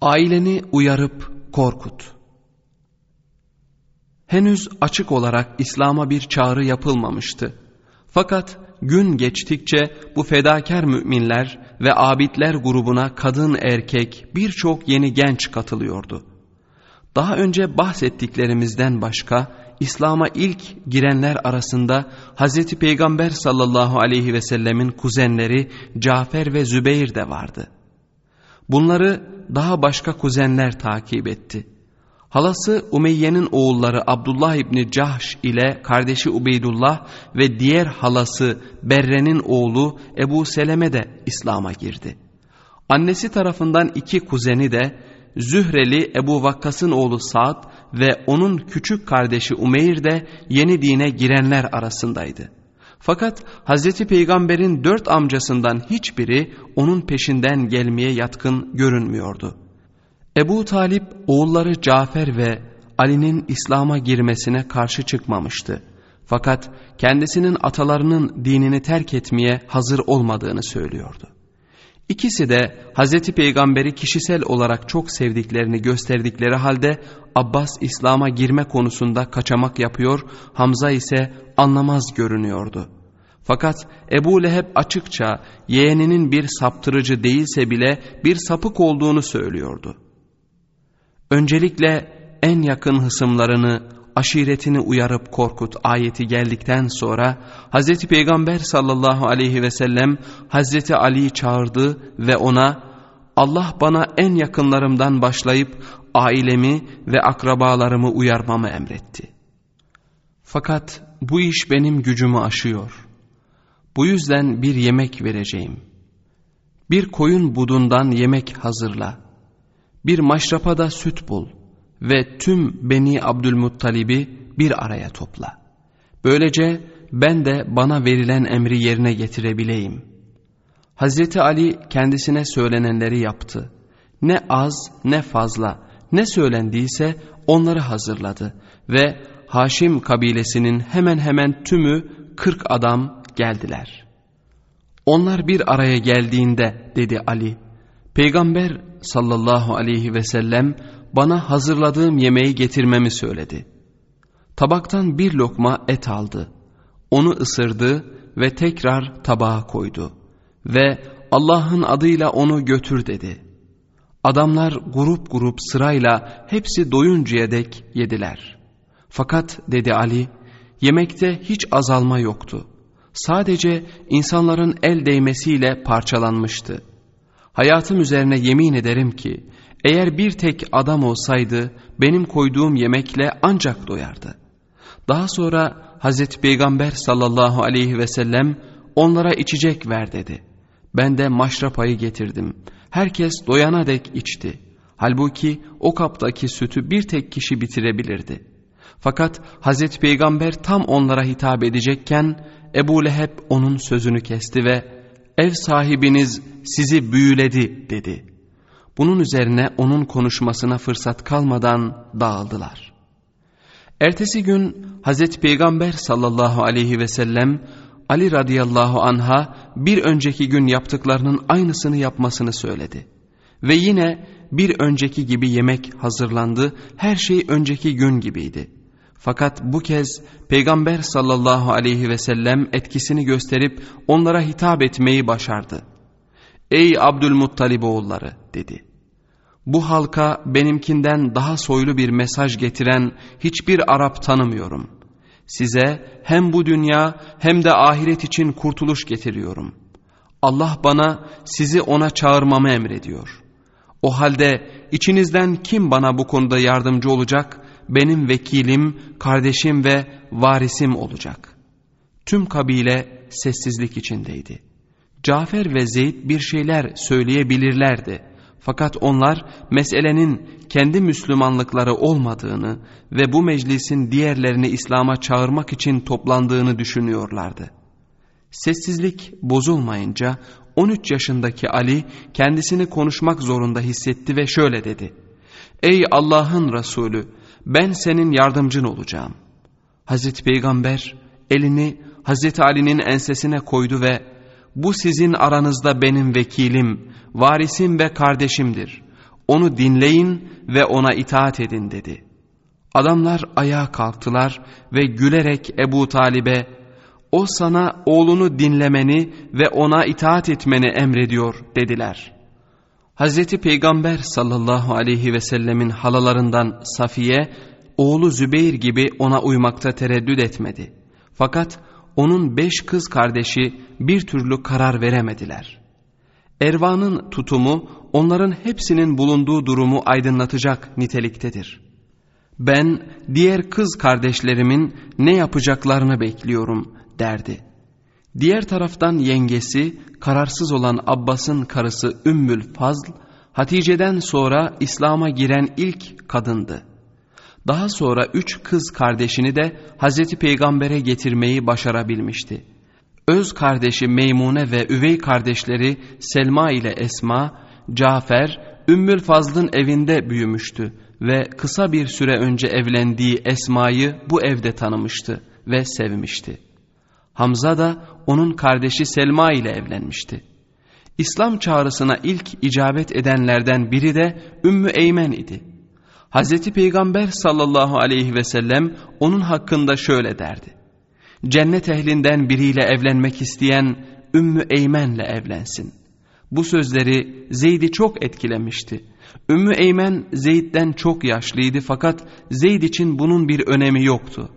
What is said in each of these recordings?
Aileni uyarıp korkut. Henüz açık olarak İslam'a bir çağrı yapılmamıştı. Fakat gün geçtikçe bu fedakar müminler ve abidler grubuna kadın erkek birçok yeni genç katılıyordu. Daha önce bahsettiklerimizden başka İslam'a ilk girenler arasında Hz. Peygamber sallallahu aleyhi ve sellemin kuzenleri Cafer ve Zübeyir de vardı. Bunları daha başka kuzenler takip etti. Halası Umeyye'nin oğulları Abdullah İbni Cahş ile kardeşi Ubeydullah ve diğer halası Berre'nin oğlu Ebu Seleme de İslam'a girdi. Annesi tarafından iki kuzeni de Zühreli Ebu Vakkas'ın oğlu Sa'd ve onun küçük kardeşi Umeyr de yeni dine girenler arasındaydı. Fakat Hz. Peygamber'in dört amcasından hiçbiri onun peşinden gelmeye yatkın görünmüyordu. Ebu Talip oğulları Cafer ve Ali'nin İslam'a girmesine karşı çıkmamıştı. Fakat kendisinin atalarının dinini terk etmeye hazır olmadığını söylüyordu. İkisi de Hz. Peygamber'i kişisel olarak çok sevdiklerini gösterdikleri halde Abbas İslam'a girme konusunda kaçamak yapıyor, Hamza ise anlamaz görünüyordu. Fakat Ebu Leheb açıkça yeğeninin bir saptırıcı değilse bile bir sapık olduğunu söylüyordu. Öncelikle en yakın hısımlarını aşiretini uyarıp korkut ayeti geldikten sonra Hz. Peygamber sallallahu aleyhi ve sellem Hz. Ali'yi çağırdı ve ona Allah bana en yakınlarımdan başlayıp ailemi ve akrabalarımı uyarmamı emretti. Fakat bu iş benim gücümü aşıyor. Bu yüzden bir yemek vereceğim. Bir koyun budundan yemek hazırla. Bir maşrapada süt bul.'' ve tüm Beni Abdülmuttalib'i bir araya topla. Böylece ben de bana verilen emri yerine getirebileyim. Hazreti Ali kendisine söylenenleri yaptı. Ne az ne fazla ne söylendiyse onları hazırladı ve Haşim kabilesinin hemen hemen tümü kırk adam geldiler. Onlar bir araya geldiğinde dedi Ali, Peygamber sallallahu aleyhi ve sellem bana hazırladığım yemeği getirmemi söyledi. Tabaktan bir lokma et aldı. Onu ısırdı ve tekrar tabağa koydu. Ve Allah'ın adıyla onu götür dedi. Adamlar grup grup sırayla hepsi doyuncaya dek yediler. Fakat dedi Ali, yemekte hiç azalma yoktu. Sadece insanların el değmesiyle parçalanmıştı. Hayatım üzerine yemin ederim ki eğer bir tek adam olsaydı benim koyduğum yemekle ancak doyardı. Daha sonra Hazreti Peygamber sallallahu aleyhi ve sellem onlara içecek ver dedi. Ben de maşrapayı getirdim. Herkes doyana dek içti. Halbuki o kaptaki sütü bir tek kişi bitirebilirdi. Fakat Hazreti Peygamber tam onlara hitap edecekken Ebu Leheb onun sözünü kesti ve ev sahibiniz sizi büyüledi dedi. Bunun üzerine onun konuşmasına fırsat kalmadan dağıldılar. Ertesi gün Hazreti Peygamber sallallahu aleyhi ve sellem Ali radıyallahu anha bir önceki gün yaptıklarının aynısını yapmasını söyledi. Ve yine bir önceki gibi yemek hazırlandı, her şey önceki gün gibiydi. Fakat bu kez Peygamber sallallahu aleyhi ve sellem etkisini gösterip onlara hitap etmeyi başardı. Ey Abdülmuttalib oğulları dedi. Bu halka benimkinden daha soylu bir mesaj getiren hiçbir Arap tanımıyorum. Size hem bu dünya hem de ahiret için kurtuluş getiriyorum. Allah bana sizi ona çağırmamı emrediyor. O halde içinizden kim bana bu konuda yardımcı olacak? Benim vekilim, kardeşim ve varisim olacak. Tüm kabile sessizlik içindeydi. Cafer ve Zeyd bir şeyler söyleyebilirlerdi. Fakat onlar meselenin kendi Müslümanlıkları olmadığını ve bu meclisin diğerlerini İslam'a çağırmak için toplandığını düşünüyorlardı. Sessizlik bozulmayınca 13 yaşındaki Ali kendisini konuşmak zorunda hissetti ve şöyle dedi. Ey Allah'ın Resulü ben senin yardımcın olacağım. Hazreti Peygamber elini Hazreti Ali'nin ensesine koydu ve bu sizin aranızda benim vekilim, varisim ve kardeşimdir. onu dinleyin ve ona itaat edin dedi. Adamlar ayağa kalktılar ve gülerek Ebu Talib'e o sana oğlunu dinlemeni ve ona itaat etmeni emrediyor dediler. Hazreti Peygamber sallallahu aleyhi ve sellemin halalarından Safiye oğlu Zübeyir gibi ona uymakta tereddüt etmedi. Fakat onun beş kız kardeşi bir türlü karar veremediler. Ervan'ın tutumu onların hepsinin bulunduğu durumu aydınlatacak niteliktedir. Ben diğer kız kardeşlerimin ne yapacaklarını bekliyorum derdi. Diğer taraftan yengesi kararsız olan Abbas'ın karısı Ümmül Fazl, Hatice'den sonra İslam'a giren ilk kadındı. Daha sonra üç kız kardeşini de Hazreti Peygamber'e getirmeyi başarabilmişti. Öz kardeşi Meymune ve üvey kardeşleri Selma ile Esma, Cafer, Ümmül Fazl'ın evinde büyümüştü ve kısa bir süre önce evlendiği Esma'yı bu evde tanımıştı ve sevmişti. Hamza da onun kardeşi Selma ile evlenmişti. İslam çağrısına ilk icabet edenlerden biri de Ümmü Eymen idi. Hazreti Peygamber sallallahu aleyhi ve sellem onun hakkında şöyle derdi. Cennet ehlinden biriyle evlenmek isteyen Ümmü Eymen'le evlensin. Bu sözleri Zeyd'i çok etkilemişti. Ümmü Eymen Zeyd'den çok yaşlıydı fakat Zeyd için bunun bir önemi yoktu.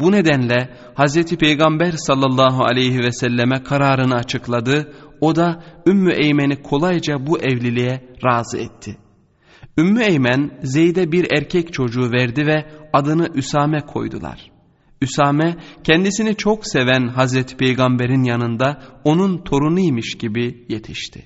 Bu nedenle Hazreti Peygamber sallallahu aleyhi ve selleme kararını açıkladı. O da Ümmü Eymen'i kolayca bu evliliğe razı etti. Ümmü Eymen Zeyd'e bir erkek çocuğu verdi ve adını Üsame koydular. Üsame kendisini çok seven Hazreti Peygamber'in yanında onun torunuymuş gibi yetişti.